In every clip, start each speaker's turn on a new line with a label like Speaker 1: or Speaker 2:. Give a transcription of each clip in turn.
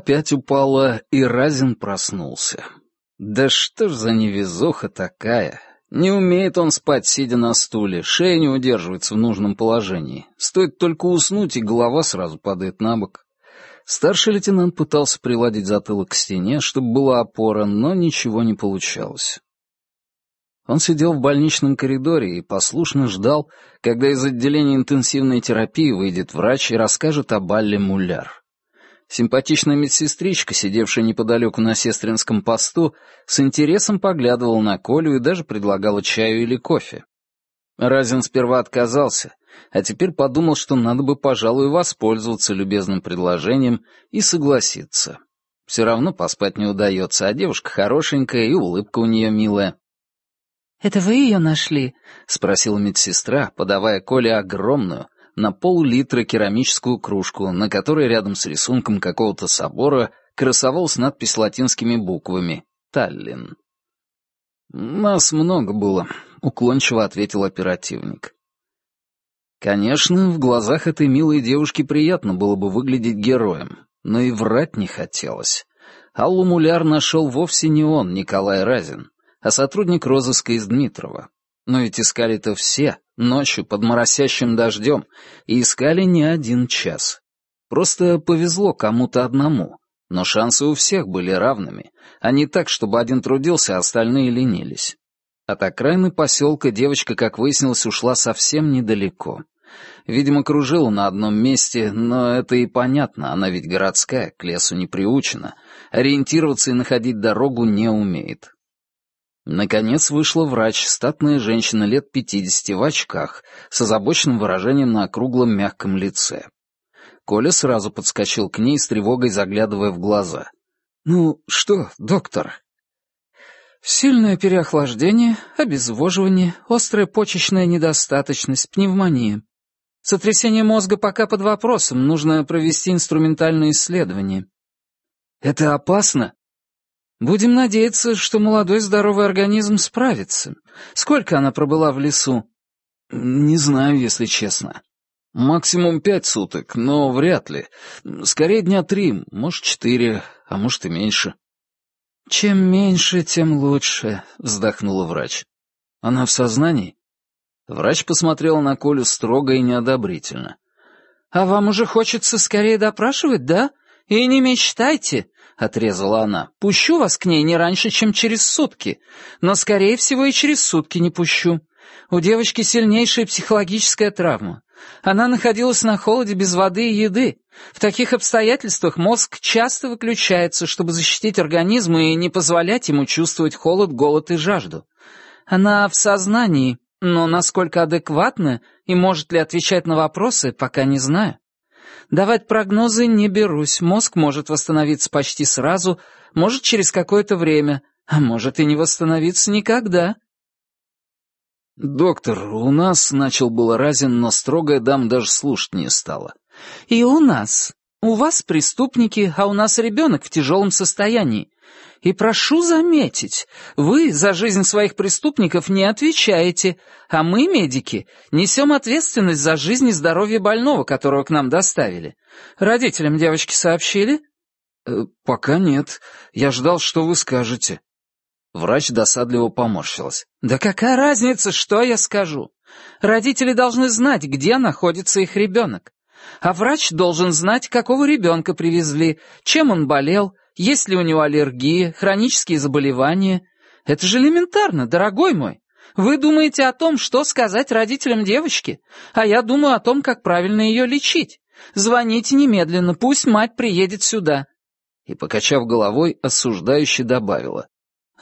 Speaker 1: Опять упала, и Разин проснулся. Да что ж за невезуха такая? Не умеет он спать, сидя на стуле, шея не удерживается в нужном положении. Стоит только уснуть, и голова сразу падает на бок. Старший лейтенант пытался приладить затылок к стене, чтобы была опора, но ничего не получалось. Он сидел в больничном коридоре и послушно ждал, когда из отделения интенсивной терапии выйдет врач и расскажет о Балле Муляр. Симпатичная медсестричка, сидевшая неподалеку на сестринском посту, с интересом поглядывала на Колю и даже предлагала чаю или кофе. Разин сперва отказался, а теперь подумал, что надо бы, пожалуй, воспользоваться любезным предложением и согласиться. Все равно поспать не удается, а девушка хорошенькая и улыбка у нее милая.
Speaker 2: «Это вы ее нашли?»
Speaker 1: — спросила медсестра, подавая Коле огромную, на пол-литра керамическую кружку, на которой рядом с рисунком какого-то собора красовалась надпись латинскими буквами «Таллин». «Нас много было», — уклончиво ответил оперативник. Конечно, в глазах этой милой девушки приятно было бы выглядеть героем, но и врать не хотелось. Аллу Муляр нашел вовсе не он, Николай Разин, а сотрудник розыска из Дмитрова. Но ведь искали-то все, ночью под моросящим дождем, и искали не один час. Просто повезло кому-то одному, но шансы у всех были равными, а не так, чтобы один трудился, а остальные ленились. От окраины поселка девочка, как выяснилось, ушла совсем недалеко. Видимо, кружила на одном месте, но это и понятно, она ведь городская, к лесу не приучена, ориентироваться и находить дорогу не умеет. Наконец вышла врач, статная женщина лет пятидесяти в очках, с озабоченным выражением на округлом мягком лице. Коля сразу подскочил к ней с тревогой, заглядывая в глаза. «Ну что, доктор?» «Сильное переохлаждение, обезвоживание, острая почечная недостаточность, пневмония. Сотрясение мозга пока под вопросом, нужно провести инструментальное исследование». «Это опасно?» Будем надеяться, что молодой здоровый организм справится. Сколько она пробыла в лесу? Не знаю, если честно. Максимум пять суток, но вряд ли. Скорее дня три, может, четыре, а может и меньше.
Speaker 2: Чем меньше, тем лучше, вздохнула врач.
Speaker 1: Она в сознании? Врач посмотрел на Колю строго и неодобрительно.
Speaker 2: «А вам уже хочется скорее допрашивать, да? И не мечтайте отрезала она. «Пущу вас к ней не раньше, чем через сутки, но, скорее всего, и через сутки не пущу. У девочки сильнейшая психологическая травма. Она находилась на холоде без воды и еды. В таких обстоятельствах мозг часто выключается, чтобы защитить организм и не позволять ему чувствовать холод, голод и жажду. Она в сознании, но насколько адекватна и может ли отвечать на вопросы, пока не знаю. Давать прогнозы не берусь. Мозг может восстановиться почти сразу, может через какое-то время, а может и не восстановиться никогда.
Speaker 1: «Доктор, у нас...» — начал было Разин, но строгая дам даже слушать не стала.
Speaker 2: «И у нас. У вас преступники, а у нас ребенок в тяжелом состоянии. И прошу заметить, вы за жизнь своих преступников не отвечаете, а мы, медики, несем ответственность за жизнь и здоровье больного, которого к нам доставили. Родителям девочки сообщили?
Speaker 1: Э, пока нет. Я ждал, что вы скажете. Врач досадливо поморщилась.
Speaker 2: Да какая разница, что я скажу? Родители должны знать, где находится их ребенок. А врач должен знать, какого ребенка привезли, чем он болел, есть ли у него аллергия, хронические заболевания? Это же элементарно, дорогой мой. Вы думаете о том, что сказать родителям девочки, а я думаю о том, как правильно ее лечить. Звоните немедленно, пусть мать приедет сюда».
Speaker 1: И, покачав головой, осуждающе добавила.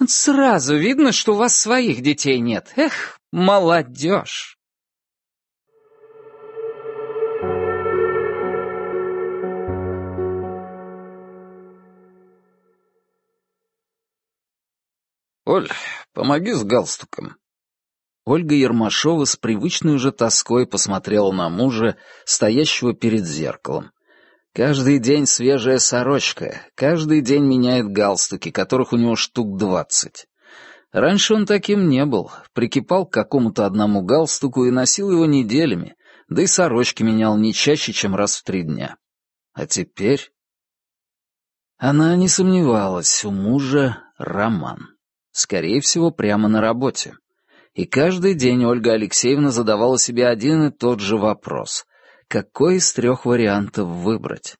Speaker 2: «Сразу видно, что у вас своих детей нет. Эх, молодежь!»
Speaker 1: «Оль, помоги с галстуком». Ольга Ермашова с привычной уже тоской посмотрела на мужа, стоящего перед зеркалом. Каждый день свежая сорочка, каждый день меняет галстуки, которых у него штук двадцать. Раньше он таким не был, прикипал к какому-то одному галстуку и носил его неделями, да и сорочки менял не чаще, чем раз в три дня. А теперь... Она не сомневалась, у мужа роман. Скорее всего, прямо на работе. И каждый день Ольга Алексеевна задавала себе один и тот же вопрос. Какой из трех вариантов выбрать?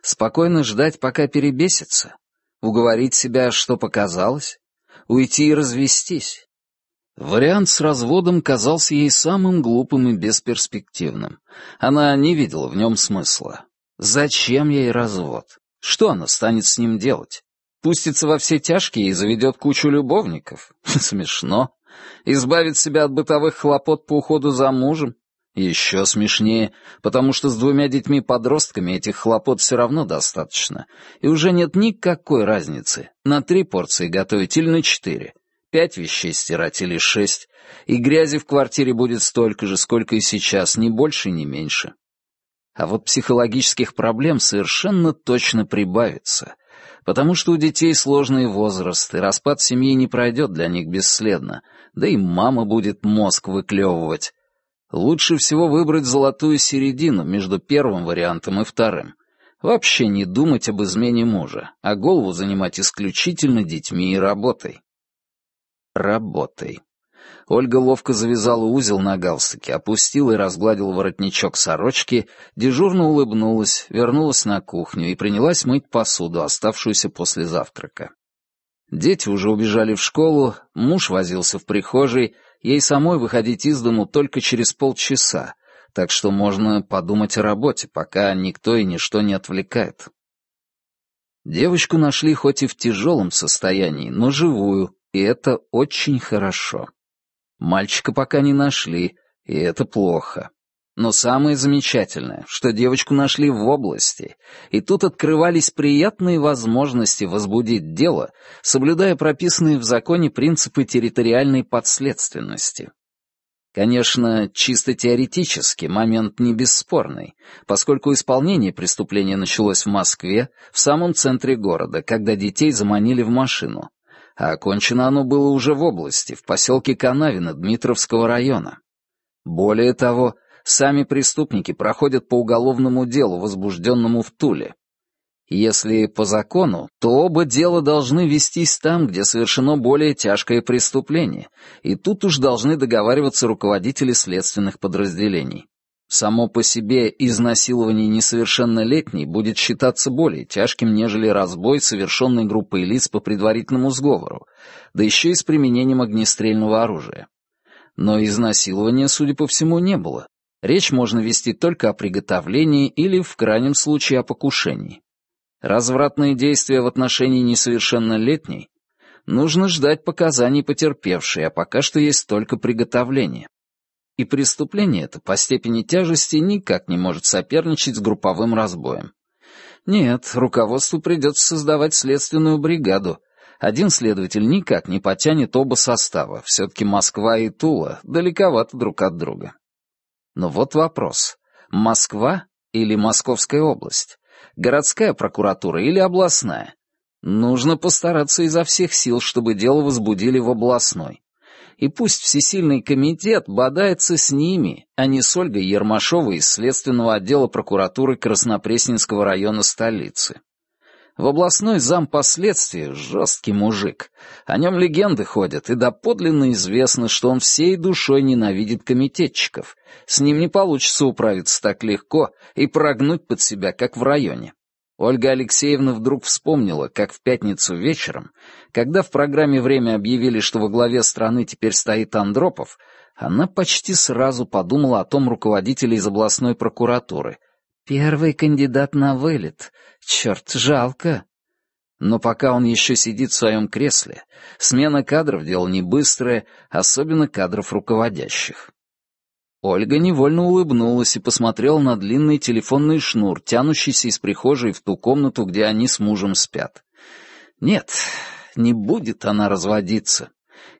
Speaker 1: Спокойно ждать, пока перебесится? Уговорить себя, что показалось? Уйти и развестись? Вариант с разводом казался ей самым глупым и бесперспективным. Она не видела в нем смысла. Зачем ей развод? Что она станет с ним делать? Пустится во все тяжкие и заведет кучу любовников? Смешно. Избавит себя от бытовых хлопот по уходу за мужем? Еще смешнее, потому что с двумя детьми-подростками этих хлопот все равно достаточно, и уже нет никакой разницы, на три порции готовить или на четыре, пять вещей стирать или шесть, и грязи в квартире будет столько же, сколько и сейчас, ни больше, ни меньше. А вот психологических проблем совершенно точно прибавится, потому что у детей сложный возраст, и распад семьи не пройдет для них бесследно, да и мама будет мозг выклевывать. Лучше всего выбрать золотую середину между первым вариантом и вторым. Вообще не думать об измене мужа, а голову занимать исключительно детьми и работой. Работой. Ольга ловко завязала узел на галстуке, опустила и разгладила воротничок сорочки, дежурно улыбнулась, вернулась на кухню и принялась мыть посуду, оставшуюся после завтрака. Дети уже убежали в школу, муж возился в прихожей, ей самой выходить из дому только через полчаса, так что можно подумать о работе, пока никто и ничто не отвлекает. Девочку нашли хоть и в тяжелом состоянии, но живую, и это очень хорошо. Мальчика пока не нашли, и это плохо. Но самое замечательное, что девочку нашли в области, и тут открывались приятные возможности возбудить дело, соблюдая прописанные в законе принципы территориальной подследственности. Конечно, чисто теоретически момент не бесспорный, поскольку исполнение преступления началось в Москве, в самом центре города, когда детей заманили в машину, а окончено оно было уже в области, в поселке Канавино Дмитровского района. Более того, сами преступники проходят по уголовному делу, возбужденному в Туле. Если по закону, то оба дела должны вестись там, где совершено более тяжкое преступление, и тут уж должны договариваться руководители следственных подразделений. Само по себе изнасилование несовершеннолетней будет считаться более тяжким, нежели разбой, совершенный группой лиц по предварительному сговору, да еще и с применением огнестрельного оружия. Но изнасилования, судя по всему, не было. Речь можно вести только о приготовлении или, в крайнем случае, о покушении. Развратные действия в отношении несовершеннолетней нужно ждать показаний потерпевшей, а пока что есть только приготовление и преступление это по степени тяжести никак не может соперничать с групповым разбоем. Нет, руководству придется создавать следственную бригаду. Один следователь никак не потянет оба состава, все-таки Москва и Тула далековато друг от друга. Но вот вопрос. Москва или Московская область? Городская прокуратура или областная? Нужно постараться изо всех сил, чтобы дело возбудили в областной и пусть всесильный комитет бодается с ними, а не с Ольгой Ермашовой из Следственного отдела прокуратуры Краснопресненского района столицы. В областной зам последствия жесткий мужик. О нем легенды ходят, и доподлинно известно, что он всей душой ненавидит комитетчиков. С ним не получится управиться так легко и прогнуть под себя, как в районе. Ольга Алексеевна вдруг вспомнила, как в пятницу вечером, когда в программе «Время» объявили, что во главе страны теперь стоит Андропов, она почти сразу подумала о том руководителе из областной прокуратуры. «Первый кандидат на вылет. Черт, жалко». Но пока он еще сидит в своем кресле, смена кадров — дело не быстрое, особенно кадров руководящих. Ольга невольно улыбнулась и посмотрела на длинный телефонный шнур, тянущийся из прихожей в ту комнату, где они с мужем спят. Нет, не будет она разводиться.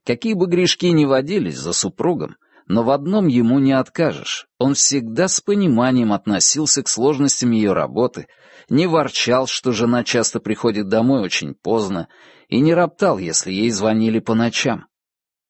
Speaker 1: Какие бы грешки ни водились за супругом, но в одном ему не откажешь. Он всегда с пониманием относился к сложностям ее работы, не ворчал, что жена часто приходит домой очень поздно, и не роптал, если ей звонили по ночам.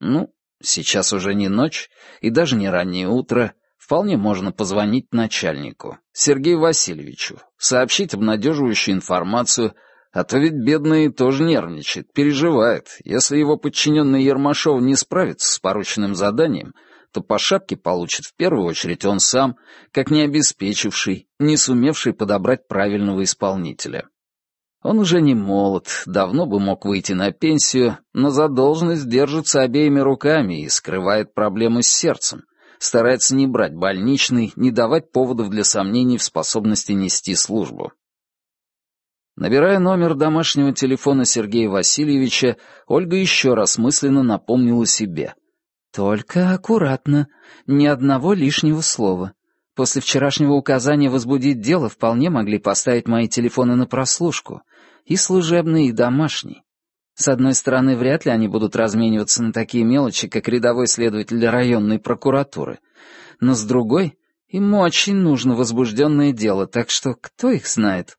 Speaker 1: Ну, Сейчас уже не ночь и даже не раннее утро. Вполне можно позвонить начальнику, Сергею Васильевичу, сообщить обнадеживающую информацию,
Speaker 3: А то ведь бедный тоже нервничает, переживает. Если его подчиненный Ермашов не справится с порученным заданием, то по шапке получит в первую очередь он сам, как не обеспечивший, не сумевший подобрать правильного исполнителя. Он уже не молод, давно бы мог выйти на пенсию, но за должность держится обеими руками и скрывает проблемы с сердцем, старается не брать больничный, не давать поводов для сомнений в способности нести службу. Набирая номер домашнего телефона Сергея Васильевича, Ольга еще раз мысленно напомнила себе. «Только аккуратно, ни одного лишнего слова. После вчерашнего указания возбудить дело вполне могли поставить мои телефоны на прослушку, и служебный, и домашний. С одной стороны, вряд ли они будут размениваться на такие мелочи, как рядовой следователь районной прокуратуры. Но с другой, им очень нужно возбужденное дело, так что кто их знает?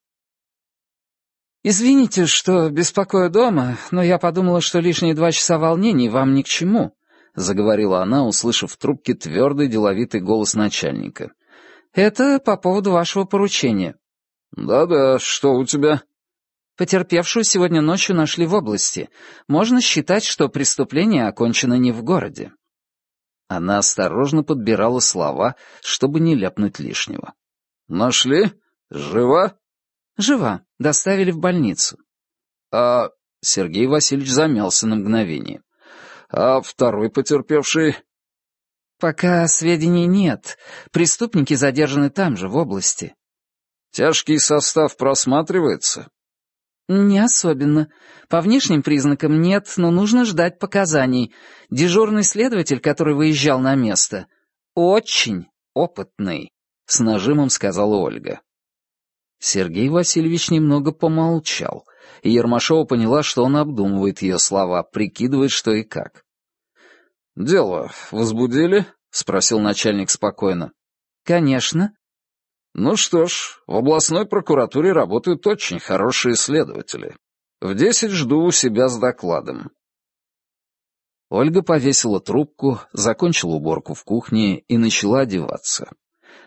Speaker 3: «Извините, что беспокою дома, но я подумала, что лишние два часа волнений вам ни к чему», — заговорила она, услышав в трубке твердый деловитый голос начальника. «Это по поводу вашего поручения». «Да-да, что у тебя?»
Speaker 1: Потерпевшую сегодня ночью нашли в области. Можно считать, что преступление окончено не в городе. Она осторожно подбирала слова, чтобы не ляпнуть лишнего.
Speaker 3: «Нашли? Жива?»
Speaker 1: «Жива. Доставили в больницу».
Speaker 3: «А...» — Сергей Васильевич замялся на мгновение. «А второй потерпевший?»
Speaker 1: «Пока сведений нет. Преступники задержаны там же, в области».
Speaker 3: «Тяжкий состав просматривается?»
Speaker 1: «Не особенно. По внешним признакам нет, но нужно ждать показаний. Дежурный следователь, который выезжал на место, очень опытный», — с нажимом сказала Ольга. Сергей Васильевич немного помолчал, и Ермашова поняла, что он обдумывает ее слова, прикидывает, что и как.
Speaker 3: «Дело возбудили?» — спросил начальник спокойно.
Speaker 1: «Конечно.
Speaker 3: Ну что ж, в областной прокуратуре работают очень хорошие следователи. В десять жду у себя с докладом.
Speaker 1: Ольга повесила трубку, закончила уборку в кухне и начала одеваться.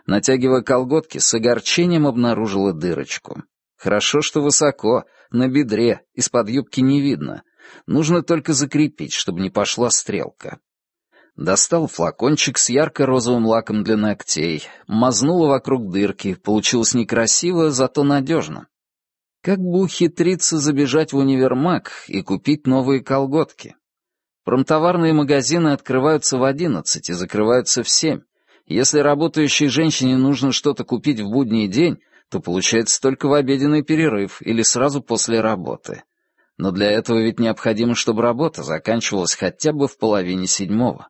Speaker 1: Натягивая колготки, с огорчением обнаружила дырочку. Хорошо, что высоко, на бедре, из-под юбки не видно. Нужно только закрепить, чтобы не пошла стрелка. Достал флакончик с ярко-розовым лаком для ногтей, мазнула вокруг дырки, получилось некрасиво, зато надежно. Как бы ухитриться забежать в универмаг и купить новые колготки? Промтоварные магазины открываются в одиннадцать и закрываются в семь. Если работающей женщине нужно что-то купить в будний день, то получается только в обеденный перерыв или сразу после работы. Но для этого ведь необходимо, чтобы работа заканчивалась хотя бы в половине седьмого.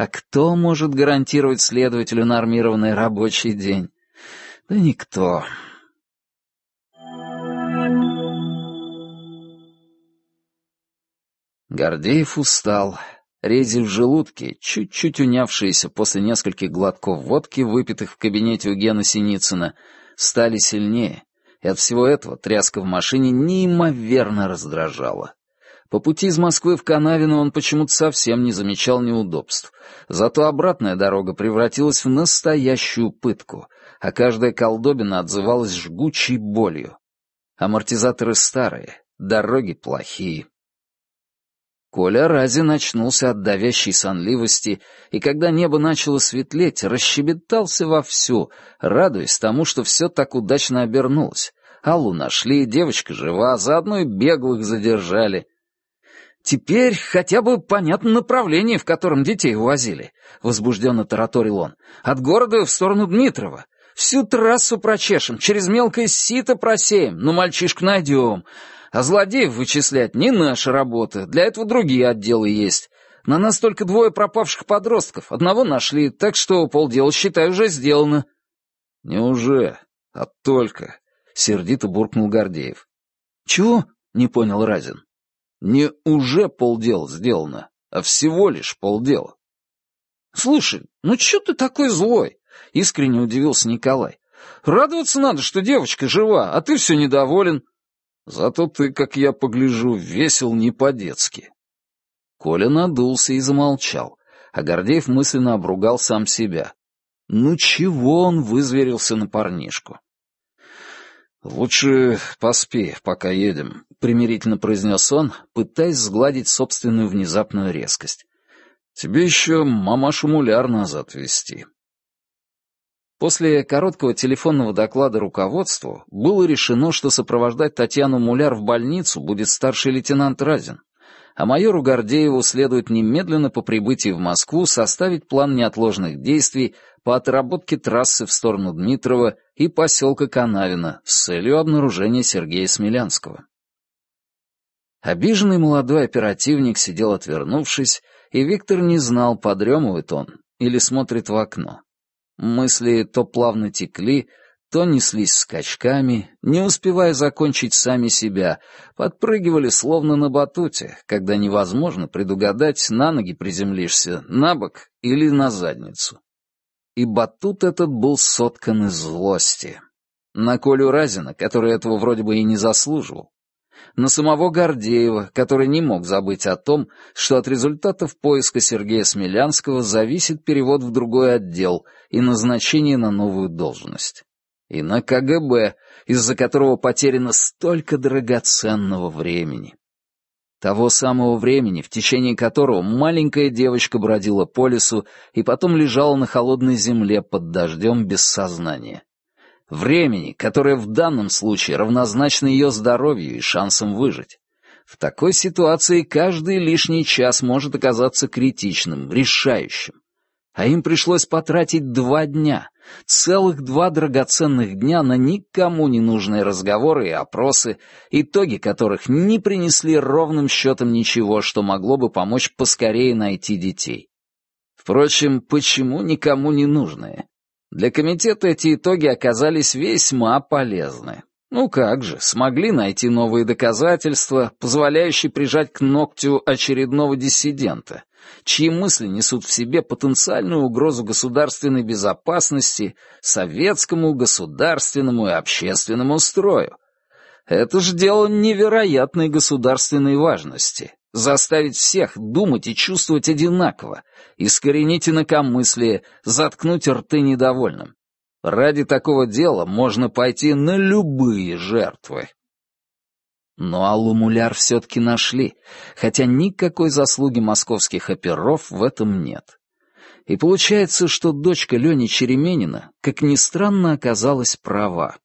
Speaker 1: А кто может гарантировать следователю нормированный рабочий день? Да никто. Гордеев устал. Рези в желудке, чуть-чуть унявшиеся после нескольких глотков водки, выпитых в кабинете у Гена Синицына, стали сильнее, и от всего этого тряска в машине неимоверно раздражала. По пути из Москвы в Канавино он почему-то совсем не замечал неудобств. Зато обратная дорога превратилась в настоящую пытку, а каждая колдобина отзывалась жгучей болью. Амортизаторы старые, дороги плохие. Коля Рази начнулся от давящей сонливости, и когда небо начало светлеть, расщебетался вовсю, радуясь тому, что все так удачно обернулось. Аллу нашли, девочка жива, заодно и беглых задержали. «Теперь хотя бы понятно направление, в котором детей увозили», — возбужденно тараторил он. «От города в сторону Дмитрова. Всю трассу прочешем, через мелкое сито просеем, но мальчишку найдем. А злодеев вычислять не наша работа, для этого другие отделы есть. На нас только двое пропавших подростков, одного нашли, так что полдела, считай, уже сделано».
Speaker 3: «Не уже, а только», — сердито буркнул Гордеев.
Speaker 1: «Чего?» — не понял Разин.
Speaker 3: Не уже полдела сделано, а всего лишь полдела.
Speaker 1: «Слушай, ну чё ты такой злой?» — искренне удивился Николай. «Радоваться надо, что девочка жива, а ты все недоволен».
Speaker 3: «Зато ты, как я погляжу, весел не по-детски». Коля надулся и замолчал, а Гордеев мысленно обругал сам себя. Ну чего он вызверился на парнишку?
Speaker 1: «Лучше поспи, пока едем», — примирительно произнес он, пытаясь сгладить собственную внезапную резкость. «Тебе еще мамашу Муляр назад вести. После короткого телефонного доклада руководству было решено, что сопровождать Татьяну Муляр в больницу будет старший лейтенант Разин, а майору Гордееву следует немедленно по прибытии в Москву составить план неотложных действий по отработке трассы в сторону Дмитрова и поселка Канавина с целью обнаружения Сергея Смелянского. Обиженный молодой оперативник сидел отвернувшись, и Виктор не знал, подремывает он или смотрит в окно. Мысли то плавно текли, то неслись скачками, не успевая закончить сами себя, подпрыгивали словно на батуте, когда невозможно предугадать, на ноги приземлишься, на бок или на задницу. И батут этот был соткан из злости. На Колю Разина, который этого вроде бы и не заслуживал. На самого Гордеева, который не мог забыть о том, что от результатов поиска Сергея Смелянского зависит перевод в другой отдел и назначение на новую должность и на КГБ, из-за которого потеряно столько драгоценного времени. Того самого времени, в течение которого маленькая девочка бродила по лесу и потом лежала на холодной земле под дождем без сознания. Времени, которое в данном случае равнозначно ее здоровью и шансам выжить. В такой ситуации каждый лишний час может оказаться критичным, решающим. А им пришлось потратить два дня, целых два драгоценных дня на никому не нужные разговоры и опросы, итоги которых не принесли ровным счетом ничего, что могло бы помочь поскорее найти детей. Впрочем, почему никому не нужные? Для комитета эти итоги оказались весьма полезны. Ну как же, смогли найти новые доказательства, позволяющие прижать к ногтю очередного диссидента, чьи мысли несут в себе потенциальную угрозу государственной безопасности, советскому, государственному и общественному строю. Это же дело невероятной государственной важности. Заставить всех думать и чувствовать одинаково, искоренить инакомыслие, заткнуть рты недовольным. Ради такого дела можно пойти на любые жертвы. Но Аллу Муляр все-таки нашли, хотя никакой заслуги московских оперов в этом нет. И получается, что дочка Лени Череменина, как ни странно, оказалась права.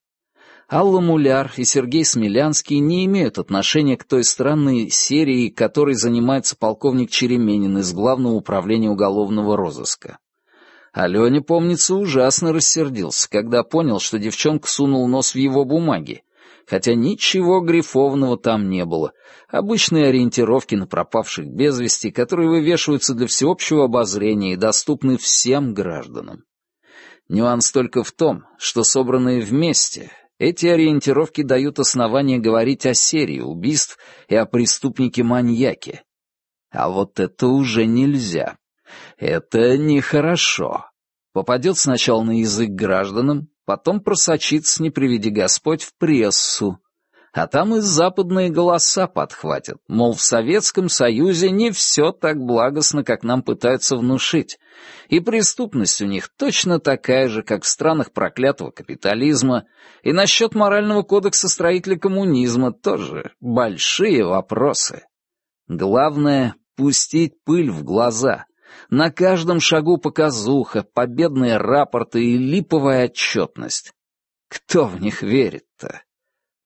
Speaker 1: Алла Муляр и Сергей Смелянский не имеют отношения к той странной серии, которой занимается полковник Череменин из Главного управления уголовного розыска. Алене, помнится, ужасно рассердился, когда понял, что девчонка сунул нос в его бумаги, хотя ничего грифовного там не было. Обычные ориентировки на пропавших без вести, которые вывешиваются для всеобщего обозрения и доступны всем гражданам. Нюанс только в том, что собранные вместе, эти ориентировки дают основания говорить о серии убийств и о преступнике-маньяке. А вот это уже нельзя. Это нехорошо. Попадет сначала на язык гражданам, потом просочится, не приведи Господь, в прессу. А там и западные голоса подхватят, мол, в Советском Союзе не все так благостно, как нам пытаются внушить, и преступность у них точно такая же, как в странах проклятого капитализма, и насчет морального кодекса строителя коммунизма тоже большие вопросы. Главное — пустить пыль в глаза, на каждом шагу показуха, победные рапорты и липовая отчетность. Кто в них верит-то?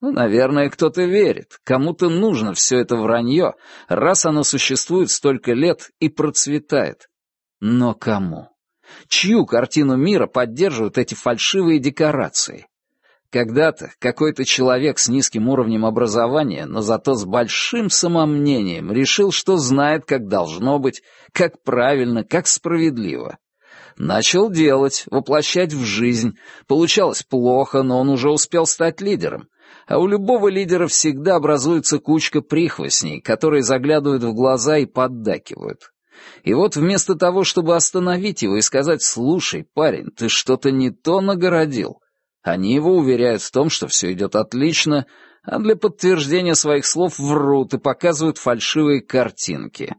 Speaker 1: Ну, наверное, кто-то верит. Кому-то нужно все это вранье, раз оно существует столько лет и процветает. Но кому? Чью картину мира поддерживают эти фальшивые декорации? Когда-то какой-то человек с низким уровнем образования, но зато с большим самомнением, решил, что знает, как должно быть, как правильно, как справедливо. Начал делать, воплощать в жизнь. Получалось плохо, но он уже успел стать лидером. А у любого лидера всегда образуется кучка прихвостней, которые заглядывают в глаза и поддакивают. И вот вместо того, чтобы остановить его и сказать «Слушай, парень, ты что-то не то нагородил», они его уверяют в том, что все идет отлично, а для подтверждения своих слов врут и показывают фальшивые картинки.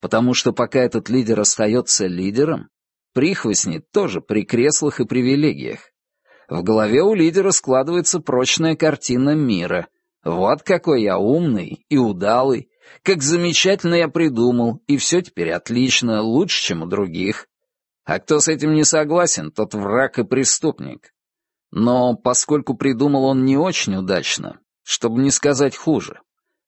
Speaker 1: Потому что пока этот лидер остается лидером, прихвостни тоже при креслах и привилегиях. В голове у лидера складывается прочная картина мира. Вот какой я умный и удалый, как замечательно я придумал, и все теперь отлично, лучше, чем у других. А кто с этим не согласен, тот враг и преступник. Но поскольку придумал он не очень удачно, чтобы не сказать хуже,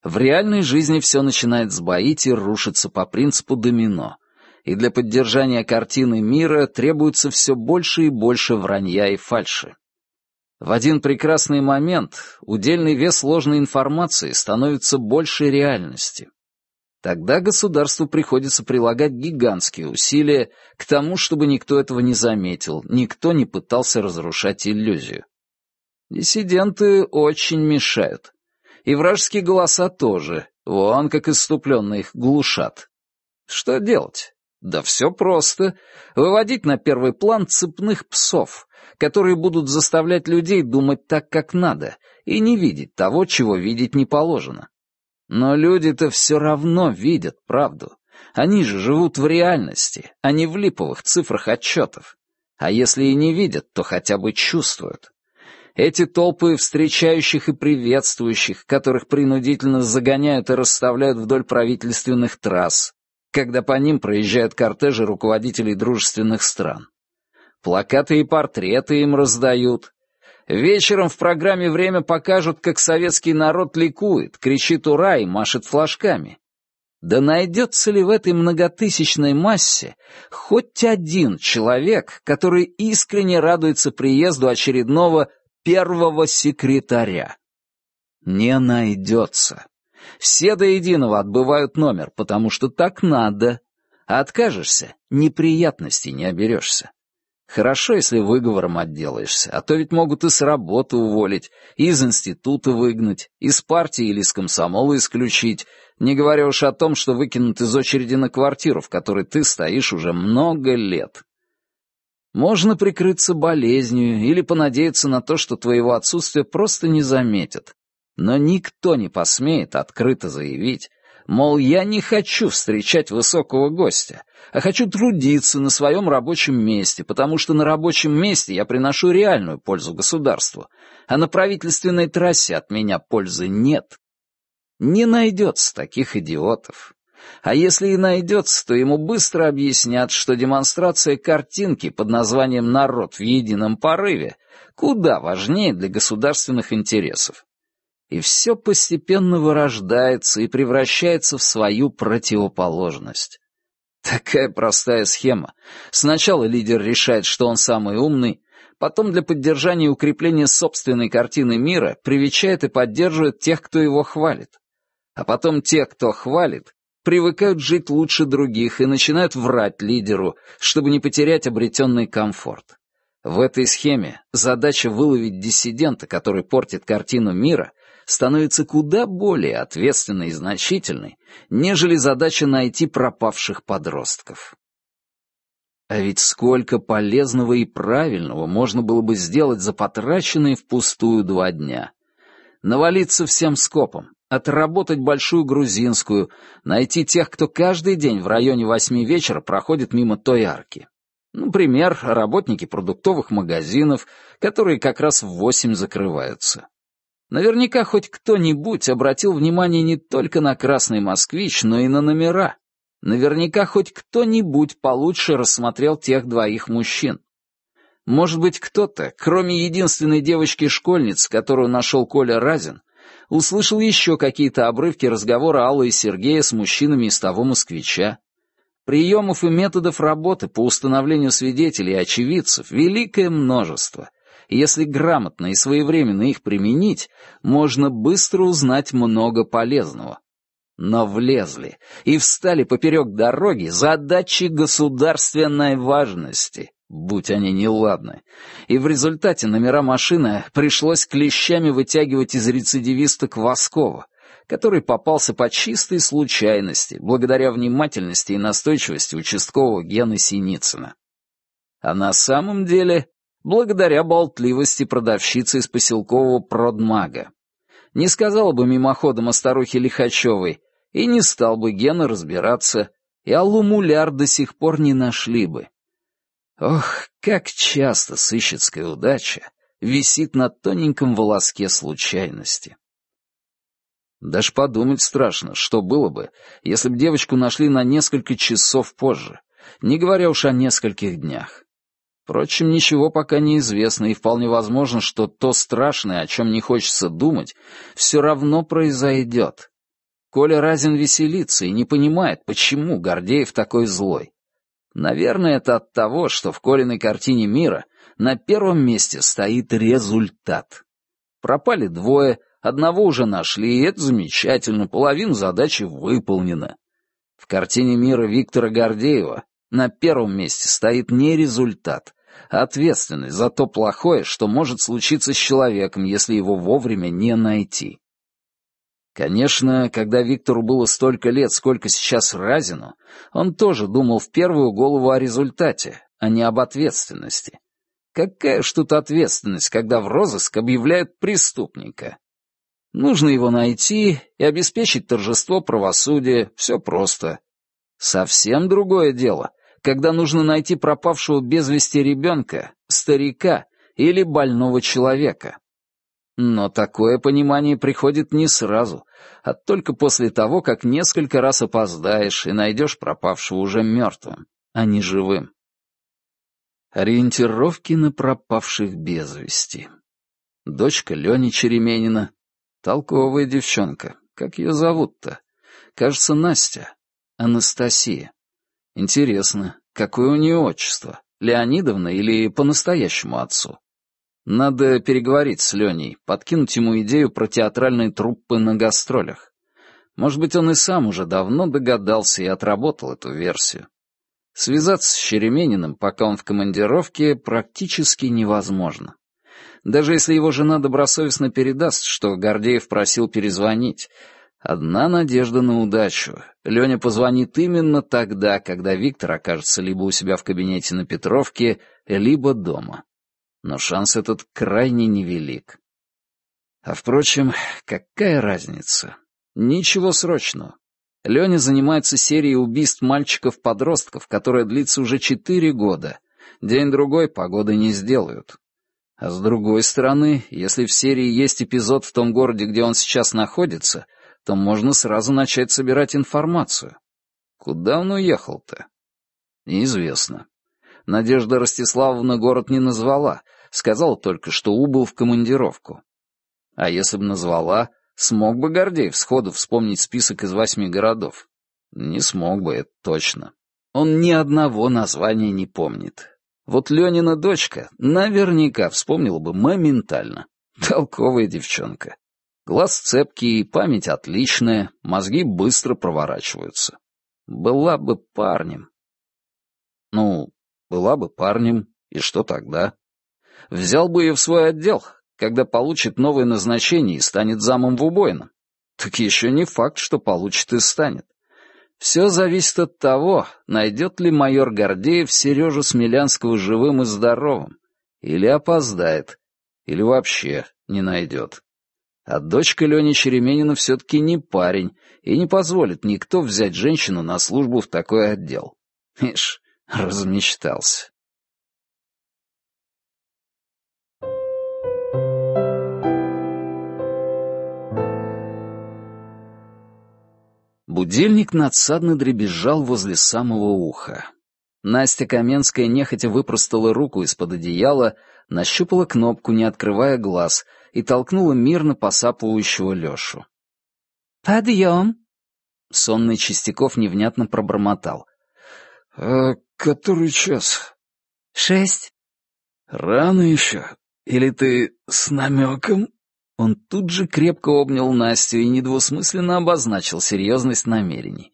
Speaker 1: в реальной жизни все начинает сбоить и рушиться по принципу домино, и для поддержания картины мира требуется все больше и больше вранья и фальши. В один прекрасный момент удельный вес ложной информации становится больше реальности. Тогда государству приходится прилагать гигантские усилия к тому, чтобы никто этого не заметил, никто не пытался разрушать иллюзию. Диссиденты очень мешают. И вражеские голоса тоже. Вон как иступленно их глушат. Что делать? Да все просто. Выводить на первый план цепных псов, которые будут заставлять людей думать так, как надо, и не видеть того, чего видеть не положено. Но люди-то все равно видят правду. Они же живут в реальности, а не в липовых цифрах отчетов. А если и не видят, то хотя бы чувствуют. Эти толпы встречающих и приветствующих, которых принудительно загоняют и расставляют вдоль правительственных трасс, когда по ним проезжают кортежи руководителей дружественных стран. Плакаты и портреты им раздают. Вечером в программе «Время» покажут, как советский народ ликует, кричит «Ура!» и машет флажками. Да найдется ли в этой многотысячной массе хоть один человек, который искренне радуется приезду очередного первого секретаря. Не найдется. Все до единого отбывают номер, потому что так надо. А откажешься, неприятностей не оберешься. Хорошо, если выговором отделаешься, а то ведь могут и с работы уволить, и из института выгнать, из партии или из комсомола исключить, не говоря уж о том, что выкинут из очереди на квартиру, в которой ты стоишь уже много лет. Можно прикрыться болезнью или понадеяться на то, что твоего отсутствия просто не заметят. Но никто не посмеет открыто заявить, мол, я не хочу встречать высокого гостя, а хочу трудиться на своем рабочем месте, потому что на рабочем месте я приношу реальную пользу государству, а на правительственной трассе от меня пользы нет. Не найдется таких идиотов. А если и найдется, то ему быстро объяснят, что демонстрация картинки под названием «Народ в едином порыве» куда важнее для государственных интересов. И все постепенно вырождается и превращается в свою противоположность. Такая простая схема. Сначала лидер решает, что он самый умный, потом для поддержания и укрепления собственной картины мира привечает и поддерживает тех, кто его хвалит. А потом те, кто хвалит, привыкают жить лучше других и начинают врать лидеру, чтобы не потерять обретенный комфорт. В этой схеме задача выловить диссидента, который портит картину мира, становится куда более ответственной и значительной, нежели задача найти пропавших подростков. А ведь сколько полезного и правильного можно было бы сделать за потраченные впустую два дня. Навалиться всем скопом, отработать большую грузинскую, найти тех, кто каждый день в районе восьми вечера проходит мимо той арки. Например, работники продуктовых магазинов, которые как раз в восемь закрываются. Наверняка хоть кто-нибудь обратил внимание не только на красный москвич, но и на номера. Наверняка хоть кто-нибудь получше рассмотрел тех двоих мужчин. Может быть, кто-то, кроме единственной девочки-школьницы, которую нашел Коля Разин, услышал еще какие-то обрывки разговора Аллы и Сергея с мужчинами из того москвича. Приемов и методов работы по установлению свидетелей и очевидцев великое множество. И если грамотно и своевременно их применить, можно быстро узнать много полезного. Но влезли и встали поперек дороги задачи государственной важности будь они неладны, и в результате номера машины пришлось клещами вытягивать из рецидивиста Воскова, который попался по чистой случайности, благодаря внимательности и настойчивости участкового Гены Синицына. А на самом деле, благодаря болтливости продавщицы из поселкового продмага. Не сказала бы мимоходом о старухе Лихачевой, и не стал бы Гена разбираться, и Аллу Муляр до сих пор не нашли бы. Ох, как часто сыщицкая удача висит на тоненьком волоске случайности. Даже подумать страшно, что было бы, если бы девочку нашли на несколько часов позже, не говоря уж о нескольких днях. Впрочем, ничего пока не известно, и вполне возможно, что то страшное, о чем не хочется думать, все равно произойдет. Коля Разин веселится и не понимает, почему Гордеев такой злой. Наверное, это от того, что в Колиной картине мира на первом месте стоит результат. Пропали двое, одного уже нашли, и это замечательно, половина задачи выполнена. В картине мира Виктора Гордеева на первом месте стоит не результат, а ответственность за то плохое, что может случиться с человеком, если его вовремя не найти. Конечно, когда Виктору было столько лет, сколько сейчас Разину, он тоже думал в первую голову о результате, а не об ответственности. Какая ж тут ответственность, когда в розыск объявляют преступника? Нужно его найти и обеспечить торжество правосудия, все просто. Совсем другое дело, когда нужно найти пропавшего без вести ребенка, старика или больного человека. Но такое понимание приходит не сразу, а только после того, как несколько раз опоздаешь и найдешь пропавшего уже мертвым, а не живым. Ориентировки на пропавших без вести. Дочка Лени Череменина. Толковая девчонка. Как ее зовут-то? Кажется, Настя. Анастасия. Интересно, какое у нее отчество? Леонидовна или по-настоящему отцу? Надо переговорить с Леней, подкинуть ему идею про театральные труппы на гастролях. Может быть, он и сам уже давно догадался и отработал эту версию. Связаться с Щеремениным, пока он в командировке, практически невозможно. Даже если его жена добросовестно передаст, что Гордеев просил перезвонить, одна надежда на удачу. Леня позвонит именно тогда, когда Виктор окажется либо у себя в кабинете на Петровке, либо дома но шанс этот крайне невелик. А впрочем, какая разница? Ничего срочного. Леня занимается серией убийств мальчиков-подростков, которая длится уже четыре года. День-другой погоды не сделают. А с другой стороны, если в серии есть эпизод в том городе, где он сейчас находится, то можно сразу начать собирать информацию. Куда он уехал-то? Неизвестно. Надежда Ростиславовна город не назвала, сказала только, что убыл в командировку. А если бы назвала, смог бы Гордеев сходу вспомнить список из восьми городов? Не смог бы, это точно. Он ни одного названия не помнит. Вот Ленина дочка наверняка вспомнила бы моментально. Толковая девчонка. Глаз цепкий, память отличная, мозги быстро проворачиваются. Была бы парнем. Ну, была бы парнем, и что тогда? Взял бы ее в свой отдел, когда получит новое назначение и станет замом в убойном. Так еще не факт, что получит и станет. Все зависит от того, найдет ли майор Гордеев Сережу Смелянского живым и здоровым, или опоздает, или вообще не найдет. А дочка Лени Череменина все-таки не парень и не позволит никто взять женщину на службу в такой отдел. Ишь, Размечтался. Будильник надсадно дребезжал возле самого уха. Настя Каменская нехотя выпростала руку из-под одеяла, нащупала кнопку, не открывая глаз, и толкнула мирно посапывающего Лешу.
Speaker 2: «Подъем!»
Speaker 1: Сонный Чистяков невнятно пробормотал. «А который час?»
Speaker 2: «Шесть».
Speaker 1: «Рано еще. Или ты с намеком?» Он тут же крепко обнял Настю и недвусмысленно обозначил серьезность намерений.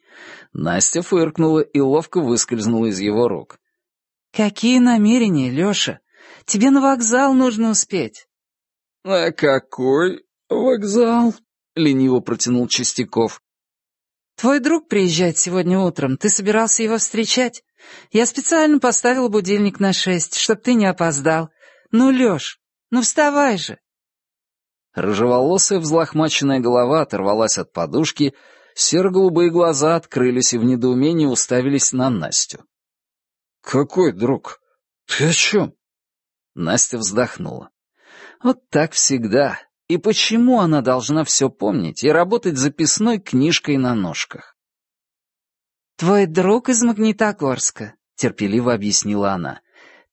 Speaker 1: Настя фыркнула и ловко выскользнула из его рук.
Speaker 2: «Какие намерения, Леша? Тебе на вокзал нужно успеть».
Speaker 1: «А какой вокзал?» — лениво протянул Чистяков.
Speaker 2: «Твой друг приезжает сегодня утром. Ты собирался его встречать? Я специально поставил будильник на шесть, чтоб ты не опоздал. Ну, Лёш, ну вставай же!»
Speaker 1: Рыжеволосая взлохмаченная голова оторвалась от подушки, серо-голубые глаза открылись и в недоумении уставились на Настю. «Какой друг? Ты о чем?» Настя вздохнула. Вот так всегда. И почему она должна все помнить и работать записной книжкой на ножках?
Speaker 2: «Твой друг из Магнитогорска», — терпеливо объяснила она.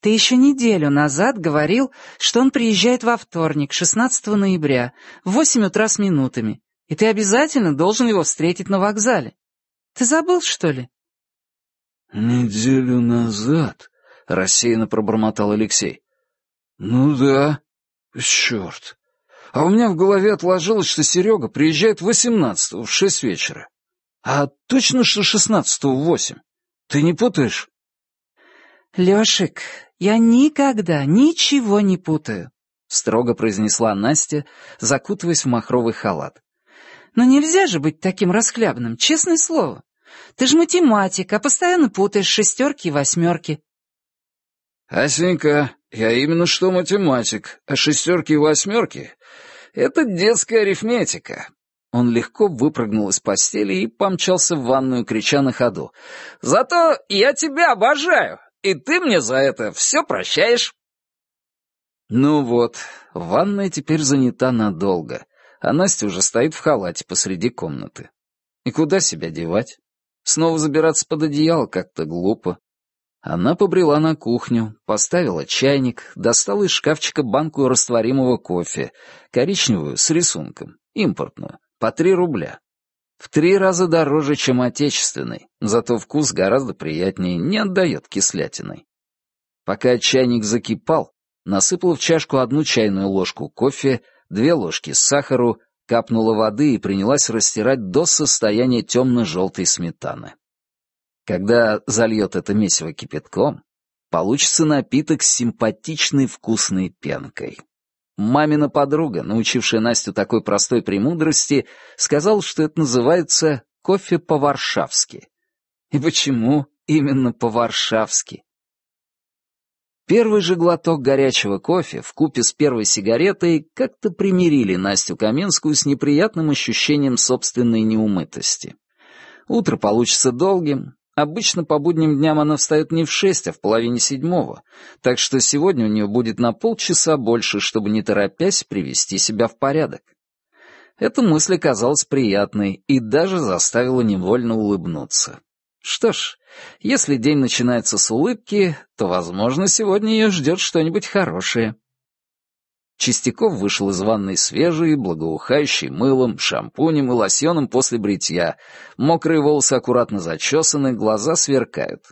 Speaker 2: «Ты еще неделю назад говорил, что он приезжает во вторник, 16 ноября, в 8 утра с минутами, и ты обязательно должен его встретить на вокзале. Ты забыл, что ли?»
Speaker 1: «Неделю назад», — рассеянно пробормотал Алексей. «Ну да, черт. А у меня в голове отложилось, что Серега приезжает восемнадцатого в шесть вечера. А точно, что шестнадцатого в восемь? Ты не путаешь?»
Speaker 2: «Лешик, я никогда ничего не путаю», — строго произнесла Настя, закутываясь в махровый халат. «Но нельзя же быть таким расхлябанным, честное слово. Ты же математик, а постоянно путаешь шестерки и восьмерки».
Speaker 1: «Асенька, я именно что математик, а шестерки и восьмерки — это детская арифметика». Он легко выпрыгнул из постели и помчался в ванную, крича на ходу. «Зато я тебя обожаю, и ты мне за это все прощаешь». Ну вот, ванная теперь занята надолго, а Настя уже стоит в халате посреди комнаты. И куда себя девать? Снова забираться под одеяло как-то глупо. Она побрела на кухню, поставила чайник, достала из шкафчика банку растворимого кофе, коричневую, с рисунком, импортную, по три рубля. В три раза дороже, чем отечественный, зато вкус гораздо приятнее, не отдает кислятиной. Пока чайник закипал, насыпала в чашку одну чайную ложку кофе, две ложки сахару, капнула воды и принялась растирать до состояния темно-желтой сметаны. Когда зальет это месиво кипятком, получится напиток с симпатичной вкусной пенкой. Мамина подруга, научившая Настю такой простой премудрости, сказала, что это называется кофе по-варшавски. И почему именно по-варшавски? Первый же глоток горячего кофе в купе с первой сигаретой как-то примирили Настю Каменскую с неприятным ощущением собственной неумытости. Утро получится долгим, Обычно по будним дням она встает не в шесть, а в половине седьмого, так что сегодня у нее будет на полчаса больше, чтобы не торопясь привести себя в порядок. Эта мысль казалась приятной и даже заставила невольно улыбнуться. Что ж, если день начинается с улыбки, то, возможно, сегодня ее ждет что-нибудь хорошее. Чистяков вышел из ванной свежий, благоухающий мылом, шампунем и лосьоном после бритья. Мокрые волосы аккуратно зачесаны, глаза сверкают.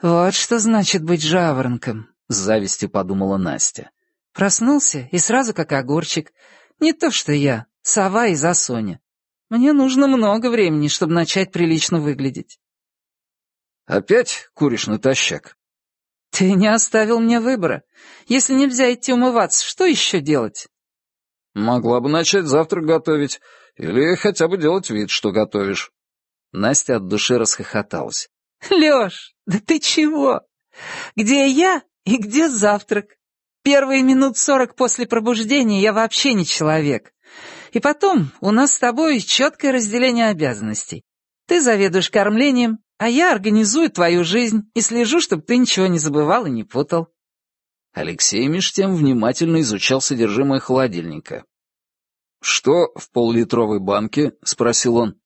Speaker 2: «Вот что значит быть жаворонком», — с завистью подумала Настя. «Проснулся и сразу как огурчик. Не то что я, сова и засоня. Мне нужно много времени, чтобы начать прилично выглядеть».
Speaker 1: «Опять куришь натощак?»
Speaker 2: «Ты не оставил мне выбора. Если нельзя идти умываться, что еще делать?»
Speaker 1: «Могла бы начать завтрак готовить, или хотя бы делать вид, что готовишь». Настя от души расхохоталась.
Speaker 2: «Лёш, да ты чего? Где я и где завтрак? Первые минут сорок после пробуждения я вообще не человек. И потом, у нас с тобой четкое разделение обязанностей. Ты заведуешь кормлением, а я организую твою жизнь и слежу, чтобы ты ничего не забывал и не путал».
Speaker 1: Алексей меж тем внимательно изучал содержимое холодильника. «Что в поллитровой банке?» — спросил он.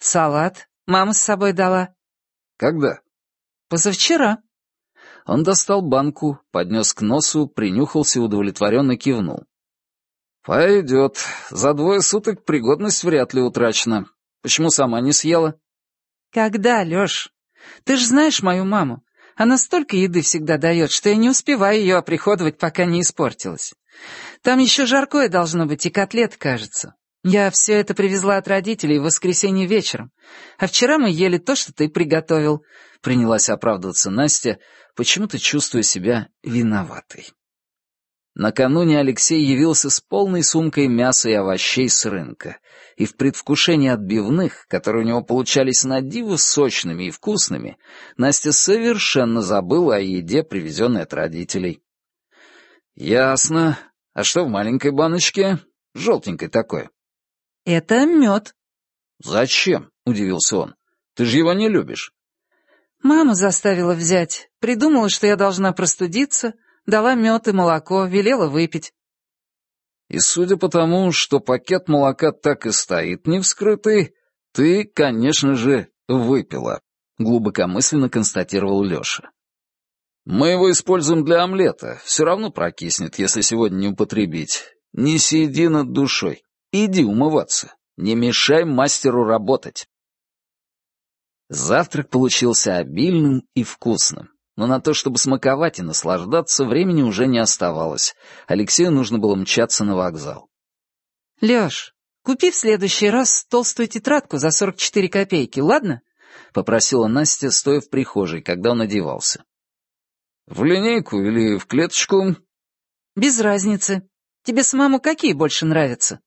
Speaker 2: «Салат. Мама с собой дала».
Speaker 1: «Когда?»
Speaker 2: «Позавчера».
Speaker 1: Он достал банку, поднес к носу, принюхался и удовлетворенно кивнул. «Пойдет. За двое суток пригодность вряд ли утрачена. Почему сама не съела?»
Speaker 2: «Когда, Лёш? Ты же знаешь мою маму. Она столько еды всегда дает, что я не успеваю ее оприходовать, пока не испортилась. Там еще жаркое должно быть и котлет, кажется. Я все это привезла от родителей в воскресенье вечером. А вчера мы ели то, что ты приготовил». Принялась оправдываться Настя, почему-то чувствуя себя виноватой. Накануне Алексей явился с полной сумкой мяса и овощей с рынка, и в предвкушении отбивных, которые у него получались на диво сочными и вкусными, Настя совершенно забыла о еде, привезенной от родителей. «Ясно. А что в маленькой баночке? Желтенькой такой?» «Это мед».
Speaker 1: «Зачем?» — удивился он. «Ты же его не любишь».
Speaker 2: «Мама заставила взять. Придумала, что я должна простудиться, Дала мед и молоко, велела выпить.
Speaker 1: И судя по тому, что пакет молока так и стоит невскрытый, ты, конечно же, выпила, глубокомысленно констатировал Леша. Мы его используем для омлета, все равно прокиснет, если сегодня не употребить. Не сиди над душой, иди умываться, не мешай мастеру работать. Завтрак получился обильным и вкусным. Но на то, чтобы смаковать и наслаждаться, времени уже не оставалось. Алексею нужно было мчаться на вокзал.
Speaker 2: «Лёш, купи в следующий раз толстую тетрадку за 44 копейки, ладно?» — попросила Настя, стоя в прихожей, когда он одевался.
Speaker 1: «В линейку или в клеточку?»
Speaker 2: «Без разницы. Тебе с маму какие больше нравятся?»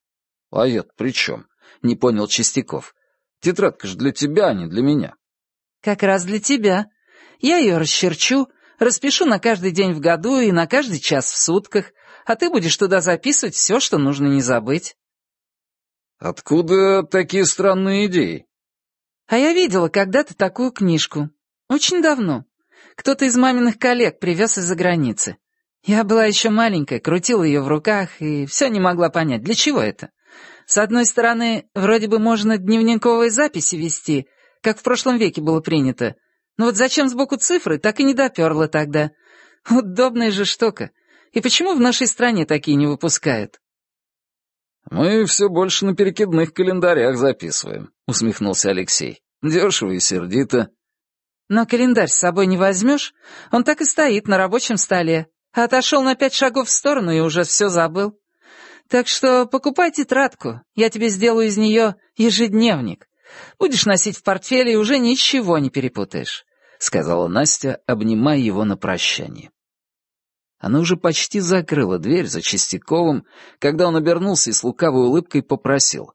Speaker 1: «А я при чем?» — не понял Чистяков. «Тетрадка же для тебя, а не для меня».
Speaker 2: «Как раз для тебя. Я ее расчерчу, распишу на каждый день в году и на каждый час в сутках, а ты будешь туда записывать все, что нужно не забыть».
Speaker 1: «Откуда такие странные идеи?»
Speaker 2: «А я видела когда-то такую книжку. Очень давно. Кто-то из маминых коллег привез из-за границы. Я была еще маленькая, крутила ее в руках и все не могла понять, для чего это. С одной стороны, вроде бы можно дневниковые записи вести, как в прошлом веке было принято, но вот зачем сбоку цифры, так и не доперла тогда. Удобная же штука. И почему в нашей стране такие не выпускают?
Speaker 1: «Мы все больше на перекидных календарях записываем», — усмехнулся Алексей. «Дешево и сердито».
Speaker 2: «Но календарь с собой не возьмешь? Он так и стоит на рабочем столе. Отошел на пять шагов в сторону и уже все забыл. Так что покупай тетрадку, я тебе сделаю из нее ежедневник. Будешь носить в портфеле и уже ничего не перепутаешь. — сказала Настя, обнимая его на прощание. Она уже почти закрыла дверь за Чистяковым, когда он обернулся и с лукавой улыбкой попросил.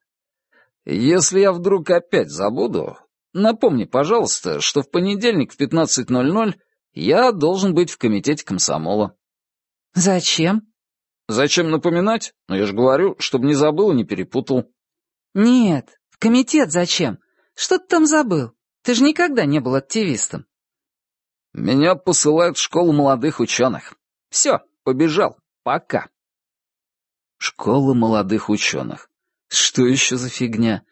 Speaker 2: «Если я вдруг опять забуду, напомни, пожалуйста, что в понедельник в 15.00 я должен быть в комитете комсомола». «Зачем?»
Speaker 1: «Зачем напоминать? Но я же говорю, чтобы не забыл и не перепутал».
Speaker 2: «Нет, в комитет зачем? Что ты там забыл? Ты же никогда не был активистом».
Speaker 1: Меня посылают в школу молодых ученых. Все, побежал. Пока. Школа молодых ученых. Что еще за фигня?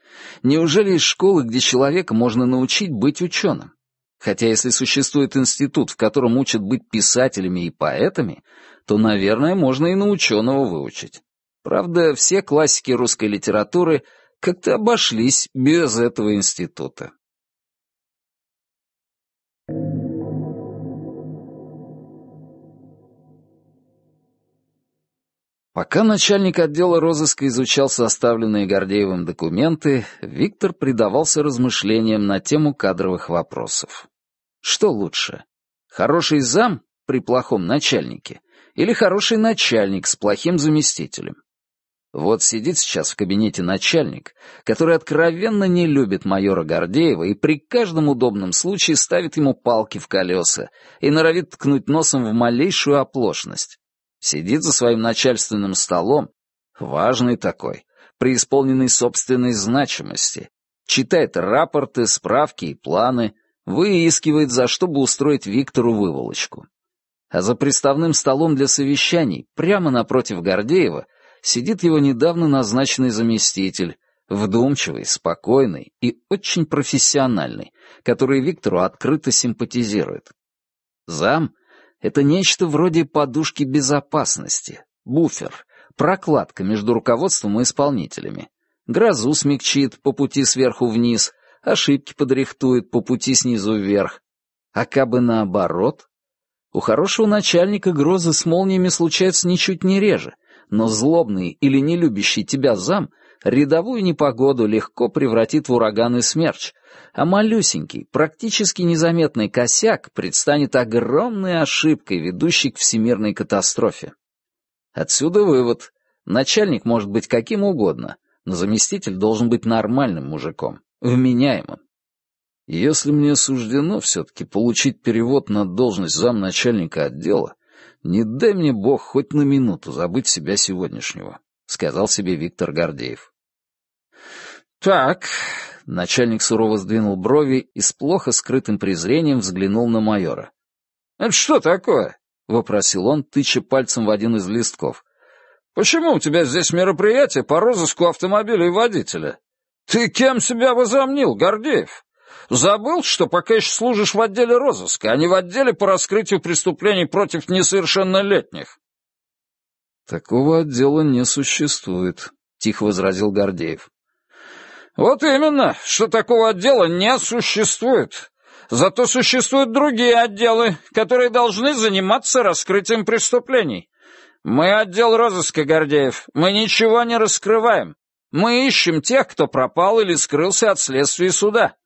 Speaker 1: Неужели из школы, где человека можно научить быть ученым? Хотя если существует институт, в котором учат быть писателями и поэтами, то, наверное, можно и на ученого выучить. Правда, все классики русской литературы как-то обошлись без этого института. Пока начальник отдела розыска изучал составленные Гордеевым документы, Виктор предавался размышлениям на тему кадровых вопросов. Что лучше, хороший зам при плохом начальнике или хороший начальник с плохим заместителем? Вот сидит сейчас в кабинете начальник, который откровенно не любит майора Гордеева и при каждом удобном случае ставит ему палки в колеса и норовит ткнуть носом в малейшую оплошность. Сидит за своим начальственным столом, важный такой, преисполненный собственной значимости, читает рапорты, справки и планы, выискивает, за что бы устроить Виктору выволочку. А за приставным столом для совещаний, прямо напротив Гордеева, сидит его недавно назначенный заместитель, вдумчивый, спокойный и очень профессиональный, который Виктору открыто симпатизирует. Зам это нечто вроде подушки безопасности, буфер, прокладка между руководством и исполнителями. Грозу смягчит по пути сверху вниз, ошибки подрихтует по пути снизу вверх. А кабы наоборот? У хорошего начальника грозы с молниями случаются ничуть не реже, но злобный или не любящий тебя зам рядовую непогоду легко превратит в ураган и смерч, а малюсенький, практически незаметный косяк предстанет огромной ошибкой, ведущей к всемирной катастрофе. Отсюда вывод. Начальник может быть каким угодно, но заместитель должен быть нормальным мужиком, вменяемым. Если мне суждено все-таки получить перевод на должность замначальника отдела, не дай мне бог хоть на минуту забыть себя сегодняшнего, — сказал себе Виктор Гордеев. «Так, Начальник сурово сдвинул брови и с плохо скрытым презрением взглянул на майора. «Это что такое?
Speaker 4: вопросил он, тыча пальцем в один из листков.
Speaker 1: «Почему у тебя здесь мероприятие по розыску автомобиля и водителя? Ты кем себя возомнил, Гордеев? Забыл, что пока еще служишь в отделе розыска, а не в отделе по раскрытию преступлений против несовершеннолетних?»
Speaker 4: «Такого отдела не существует», — тихо возразил Гордеев.
Speaker 1: «Вот именно, что такого отдела не существует. Зато существуют другие отделы, которые должны заниматься раскрытием преступлений. Мы отдел розыска, Гордеев, мы ничего не раскрываем. Мы ищем тех, кто пропал или скрылся от следствия суда.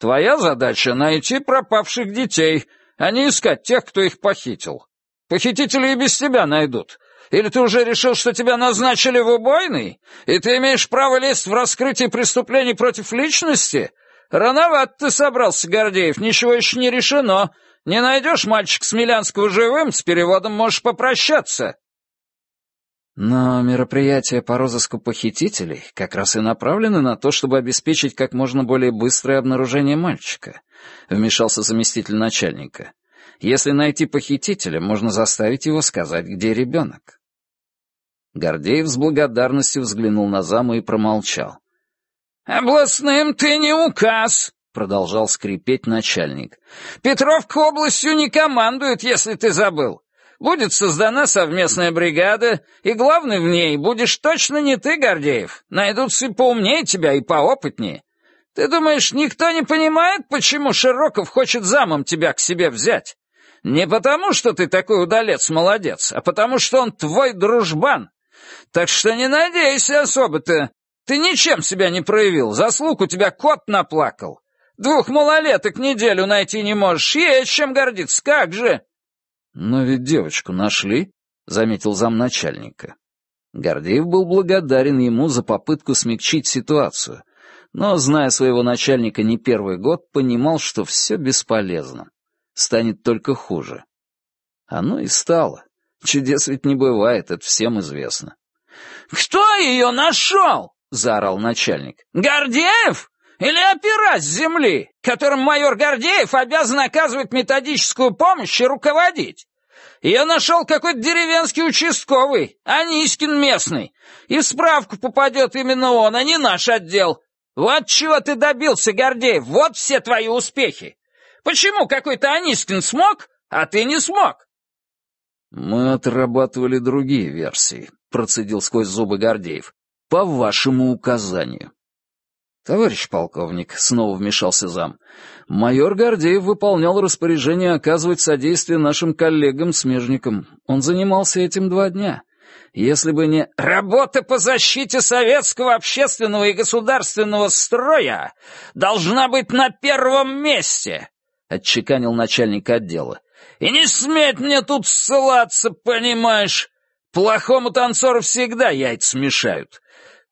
Speaker 1: Твоя задача — найти пропавших детей, а не искать тех, кто их похитил. Похитители и без тебя найдут. Или ты уже решил, что тебя назначили в убойный, и ты имеешь право лезть в раскрытие преступлений против личности? Рановато ты собрался, Гордеев, ничего еще не решено. Не найдешь мальчик Смелянского живым, с переводом можешь попрощаться.
Speaker 4: Но мероприятия по розыску похитителей как раз и направлены на то, чтобы обеспечить как можно более быстрое обнаружение мальчика, вмешался заместитель начальника. Если найти похитителя, можно заставить его сказать, где ребенок. Гордеев с благодарностью взглянул на заму и промолчал.
Speaker 1: «Областным ты не указ», — продолжал скрипеть начальник. «Петровка областью не командует, если ты забыл. Будет создана совместная бригада, и главный в ней будешь точно не ты, Гордеев. Найдутся и поумнее тебя, и поопытнее. Ты думаешь, никто не понимает, почему Широков хочет замом тебя к себе взять? Не потому, что ты такой удалец-молодец, а потому, что он твой дружбан. Так что не надейся особо-то. Ты ничем себя не проявил, заслуг у тебя кот наплакал. Двух малолеток неделю найти не можешь, есть чем гордиться, как же!»
Speaker 4: «Но ведь девочку нашли», — заметил замначальника. Гордеев был благодарен ему за попытку смягчить ситуацию, но, зная своего начальника не первый год, понимал, что все бесполезно. Станет только хуже. Оно и стало. Чудес ведь не бывает, это всем известно.
Speaker 1: «Кто ее нашел?» — заорал начальник. «Гордеев? Или опера с земли, которым майор Гордеев обязан оказывать методическую помощь и руководить? Я нашел какой-то деревенский участковый, Анискин местный, и в справку попадет именно он, а не наш отдел. Вот чего ты добился, Гордеев, вот все твои успехи. Почему какой-то Анискин смог, а ты не смог?
Speaker 4: Мы отрабатывали другие версии, процедил сквозь зубы Гордеев, по вашему указанию. «Товарищ полковник», — снова вмешался зам, — «майор Гордеев выполнял распоряжение оказывать содействие нашим коллегам-смежникам. Он занимался этим два дня. Если бы не
Speaker 1: «Работа по защите советского общественного и государственного строя должна быть на первом месте», — отчеканил начальник отдела. «И не сметь мне тут ссылаться, понимаешь? Плохому танцору всегда яйца смешают.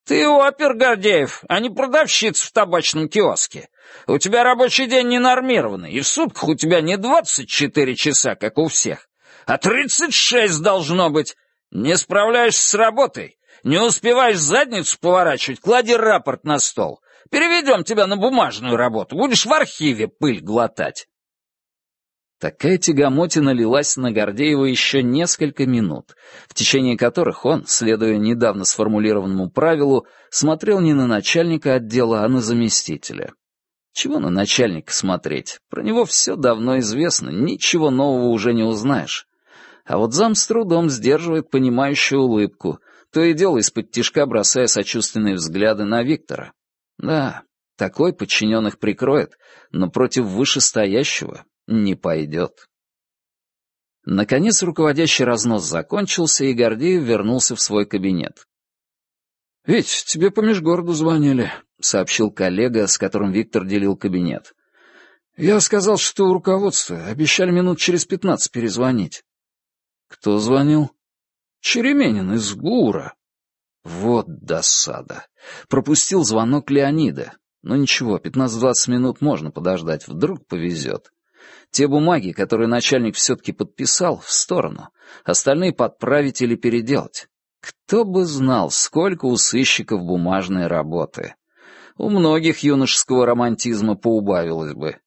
Speaker 1: «Ты опер, Гордеев, а не продавщица в табачном киоске. У тебя рабочий день ненормированный, и в сутках у тебя не двадцать четыре часа, как у всех, а тридцать шесть должно быть. Не справляешься с работой, не успеваешь задницу поворачивать, клади рапорт на стол. Переведем тебя на бумажную работу, будешь в архиве пыль глотать».
Speaker 4: Такая тягомотина лилась на Гордеева еще несколько минут, в течение которых он, следуя недавно сформулированному правилу, смотрел не на начальника отдела, а на заместителя. Чего на начальника смотреть? Про него все давно известно, ничего нового уже не узнаешь. А вот зам с трудом сдерживает понимающую улыбку, то и дело из-под тишка бросая сочувственные взгляды на Виктора. Да, такой подчиненных прикроет, но против вышестоящего не пойдет. Наконец руководящий разнос закончился, и Гордеев вернулся в свой кабинет.
Speaker 1: «Ведь тебе по межгороду звонили», — сообщил коллега, с которым Виктор делил кабинет. «Я сказал, что у руководства обещали минут через пятнадцать перезвонить».
Speaker 4: «Кто звонил?»
Speaker 1: «Череменин из ГУРа».
Speaker 4: Вот досада. Пропустил звонок Леонида. Но ничего, пятнадцать-двадцать минут можно подождать, вдруг повезет. Те бумаги, которые начальник все-таки подписал, в сторону. Остальные подправить или переделать. Кто бы знал, сколько у сыщиков бумажной работы. У многих юношеского романтизма поубавилось бы.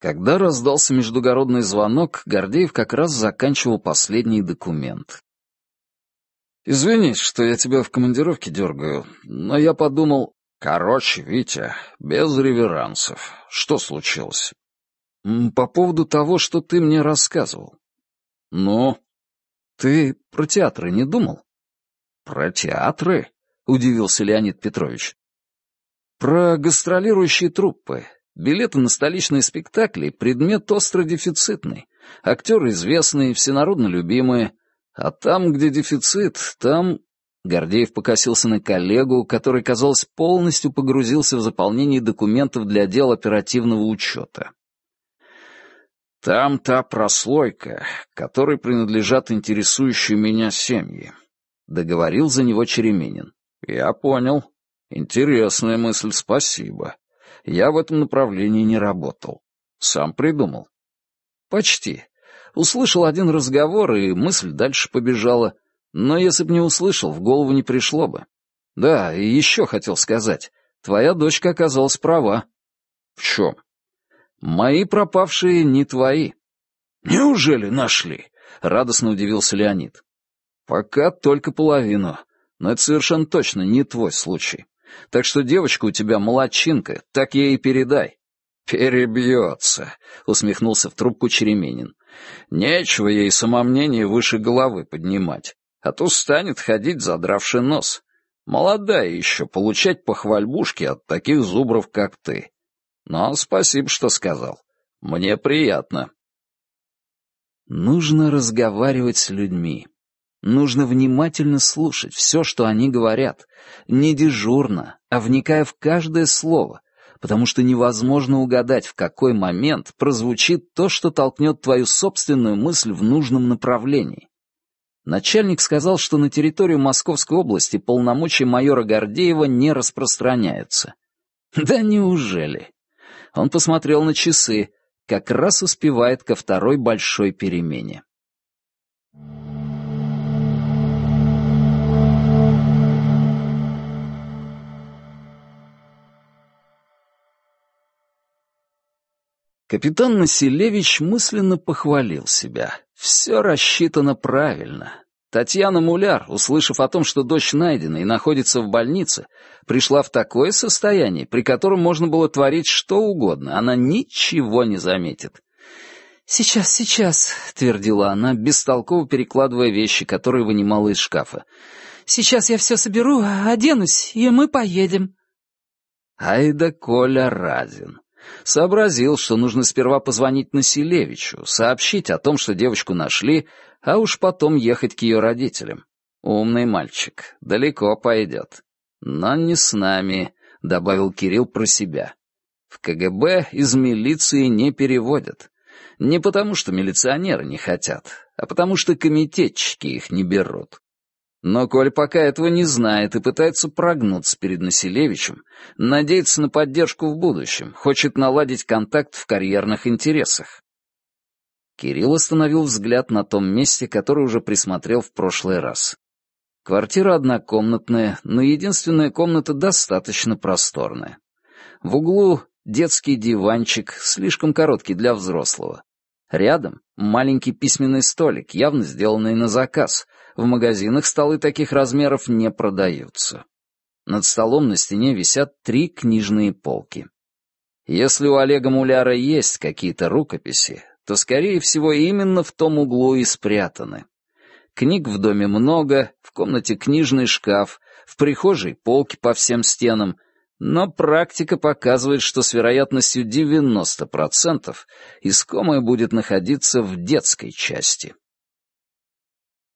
Speaker 1: Когда раздался междугородный звонок, Гордеев как раз заканчивал последний документ. «Извини, что я тебя в командировке дергаю, но я подумал...» «Короче, Витя, без реверансов. Что случилось?» «По поводу того, что ты мне рассказывал». «Ну?» «Ты про театры не думал?» «Про театры?» — удивился Леонид Петрович. «Про гастролирующие труппы. Билеты на столичные спектакли — предмет остро дефицитный. Актеры известные, всенародно любимые. А там, где дефицит, там... Гордеев покосился на коллегу, который, казалось, полностью погрузился в заполнение документов для дел оперативного учета. Там та прослойка, которой принадлежат интересующие меня семьи. Договорил за него Череменин. Я понял. Интересная мысль, спасибо. Я в этом направлении не работал. Сам придумал. Почти. Услышал один разговор, и мысль дальше побежала. Но если б не услышал, в голову не пришло бы. Да, и еще хотел сказать. Твоя дочка оказалась права. В чем? Мои пропавшие не твои. Неужели нашли? Радостно удивился Леонид. Пока только половину, но это совершенно точно не твой случай. Так что девочка у тебя молодчинка, так ей и передай». «Перебьется», — усмехнулся в трубку Череменин. «Нечего ей самомнение выше головы поднимать, а то станет ходить, задравший нос. Молодая еще, получать похвальбушки от таких зубров, как ты. Но спасибо, что сказал. Мне приятно». Нужно разговаривать с людьми. Нужно внимательно слушать все, что они говорят, не дежурно, а вникая в каждое слово, потому что невозможно угадать, в какой момент прозвучит то, что толкнет твою собственную мысль в нужном направлении. Начальник сказал, что на территорию Московской области полномочия майора Гордеева не распространяются. Да неужели? Он посмотрел на часы, как раз успевает ко второй большой перемене. Капитан Населевич мысленно похвалил себя. Все рассчитано правильно. Татьяна Муляр, услышав о том, что дочь найдена и находится в больнице, пришла в такое состояние, при котором можно было творить что угодно, она ничего не заметит. «Сейчас, сейчас», — твердила она, бестолково перекладывая вещи, которые вынимала из шкафа. «Сейчас я все соберу, оденусь, и мы поедем». Ай да Коля Разин. Сообразил, что нужно сперва позвонить Населевичу, сообщить о том, что девочку нашли, а уж потом ехать к ее родителям. Умный мальчик, далеко пойдет. Но не с нами, — добавил Кирилл про себя. В КГБ из милиции не переводят. Не потому, что милиционеры не хотят, а потому, что комитетчики их не берут. Но Коль пока этого не знает и пытается прогнуться перед Населевичем, надеется на поддержку в будущем, хочет наладить контакт в карьерных интересах. Кирилл остановил взгляд на том месте, которое уже присмотрел в прошлый раз. Квартира однокомнатная, но единственная комната достаточно просторная. В углу детский диванчик, слишком короткий для взрослого. Рядом маленький письменный столик, явно сделанный на заказ, в магазинах столы таких размеров не продаются. Над столом на стене висят три книжные полки. Если у Олега Муляра есть какие-то рукописи, то, скорее всего, именно в том углу и спрятаны. Книг в доме много, в комнате книжный шкаф, в прихожей полки по всем стенам, но практика показывает, что с вероятностью 90% искомое будет находиться в детской части.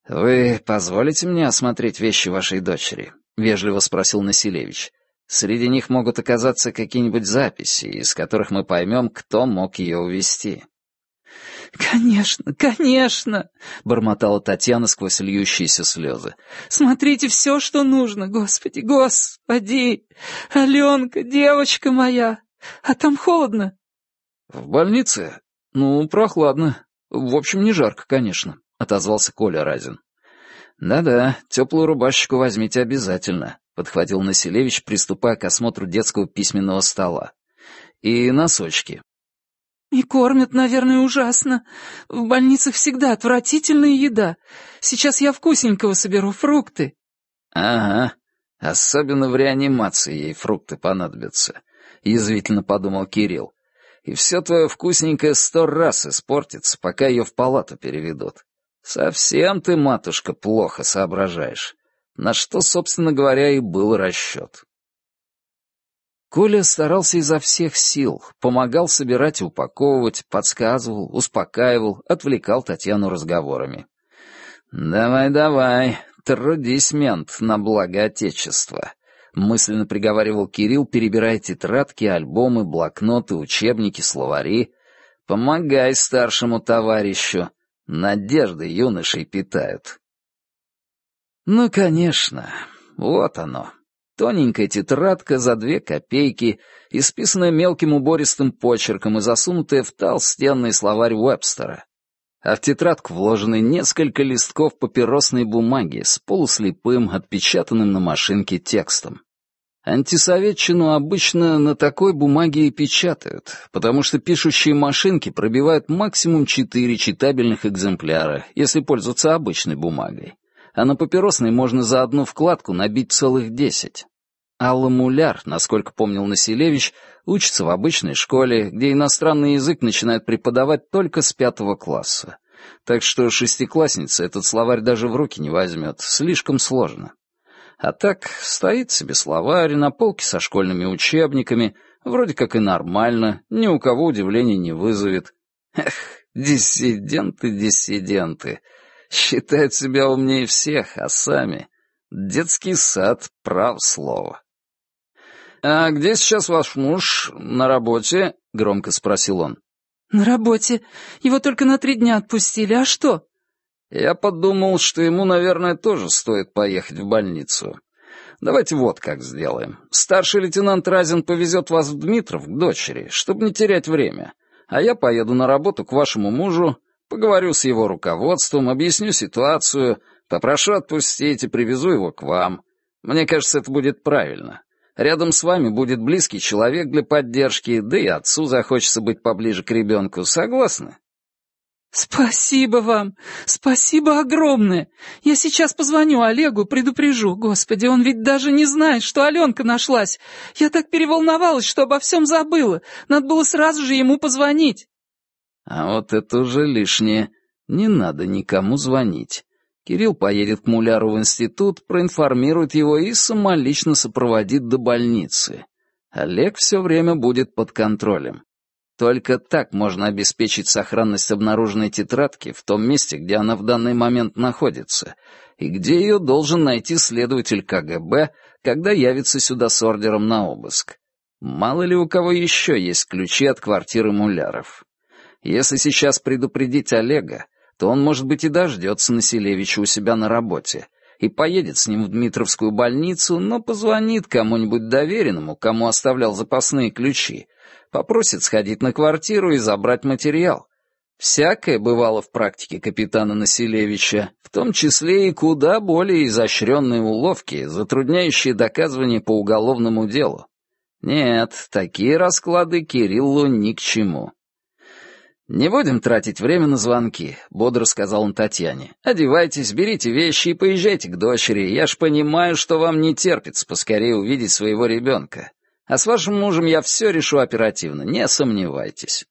Speaker 1: «Вы позволите мне осмотреть вещи вашей дочери?» — вежливо спросил Населевич. «Среди них могут оказаться какие-нибудь записи, из которых мы поймем, кто мог ее увезти».
Speaker 2: «Конечно, конечно!» — бормотала Татьяна сквозь льющиеся слезы. «Смотрите все, что нужно, Господи, Господи! Аленка, девочка моя! А там холодно?»
Speaker 1: «В больнице? Ну, прохладно. В общем, не жарко, конечно отозвался Коля Разин. «Да-да, теплую рубашечку возьмите обязательно», — подхватил Населевич, приступая к осмотру детского письменного стола. «И носочки».
Speaker 2: «И кормят, наверное, ужасно. В больницах всегда отвратительная еда. Сейчас я вкусненького соберу, фрукты».
Speaker 1: «Ага, особенно в реанимации ей фрукты понадобятся», — язвительно подумал Кирилл. «И все твое вкусненькое сто раз испортится, пока ее в палату переведут. Совсем ты, матушка, плохо соображаешь. На что, собственно говоря, и был расчет». Коля старался изо всех сил, помогал собирать и упаковывать, подсказывал, успокаивал, отвлекал Татьяну разговорами. «Давай, давай, трудись, мент, на благо Отечества», — мысленно приговаривал Кирилл, перебирая тетрадки, альбомы, блокноты, учебники, словари. «Помогай старшему товарищу. Надежды юношей питают». Ну, конечно, вот оно, Тоненькая тетрадка за две копейки, исписанная мелким убористым почерком и засунутая в толстенный словарь Уэбстера. А в тетрадку вложены несколько листков папиросной бумаги с полуслепым, отпечатанным на машинке текстом. Антисоветчину обычно на такой бумаге и печатают, потому что пишущие машинки пробивают максимум четыре читабельных экземпляра, если пользоваться обычной бумагой а на папиросной можно за одну вкладку набить целых десять. Алла Муляр, насколько помнил Населевич, учится в обычной школе, где иностранный язык начинают преподавать только с пятого класса. Так что шестиклассница этот словарь даже в руки не возьмет, слишком сложно. А так, стоит себе словарь на полке со школьными учебниками, вроде как и нормально, ни у кого удивления не вызовет. Эх, диссиденты, диссиденты. Считают себя умнее всех, а сами... Детский сад, прав слово. «А где сейчас ваш муж? На работе?» — громко спросил он.
Speaker 2: «На работе. Его только на три дня отпустили. А что?»
Speaker 1: «Я подумал, что ему, наверное, тоже стоит поехать в больницу. Давайте вот как сделаем. Старший лейтенант Разин повезет вас в Дмитров к дочери, чтобы не терять время. А я поеду на работу к вашему мужу, поговорю с его руководством, объясню ситуацию, попрошу отпустить и привезу его к вам. Мне кажется, это будет правильно. Рядом с вами будет близкий человек для поддержки, да и отцу захочется быть поближе к ребенку. Согласны?»
Speaker 2: «Спасибо вам! Спасибо огромное! Я сейчас позвоню Олегу, предупрежу. Господи, он ведь даже не знает, что Аленка нашлась. Я так переволновалась, что обо всем забыла. Надо было сразу же ему позвонить».
Speaker 1: «А вот это уже лишнее. Не надо никому звонить. Кирилл поедет к Муляру в институт, проинформирует его и самолично сопроводит до больницы. Олег все время будет под контролем. Только так можно обеспечить сохранность обнаруженной тетрадки в том месте, где она в данный момент находится, и где ее должен найти следователь КГБ, когда явится сюда с ордером на обыск. Мало ли у кого еще есть ключи от квартиры Муляров. Если сейчас предупредить Олега, то он, может быть, и дождется Населевича у себя на работе и поедет с ним в Дмитровскую больницу, но позвонит кому-нибудь доверенному, кому оставлял запасные ключи, попросит сходить на квартиру и забрать материал. Всякое бывало в практике капитана Населевича, в том числе и куда более изощренные уловки, затрудняющие доказывание по уголовному делу. Нет, такие расклады Кириллу ни к чему. «Не будем тратить время на звонки», — бодро сказал он Татьяне. «Одевайтесь, берите вещи и поезжайте к дочери. Я ж понимаю, что вам не терпится поскорее увидеть своего ребенка. А с вашим мужем я все решу оперативно, не сомневайтесь».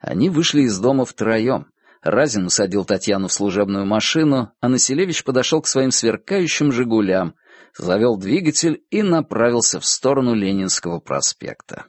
Speaker 1: Они вышли из дома втроем. Разин усадил Татьяну в служебную машину, а Населевич подошел к своим сверкающим «Жигулям», завел двигатель и направился в сторону Ленинского проспекта.